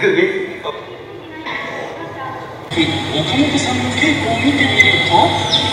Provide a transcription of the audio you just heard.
岡本さんの稽古を見てみると。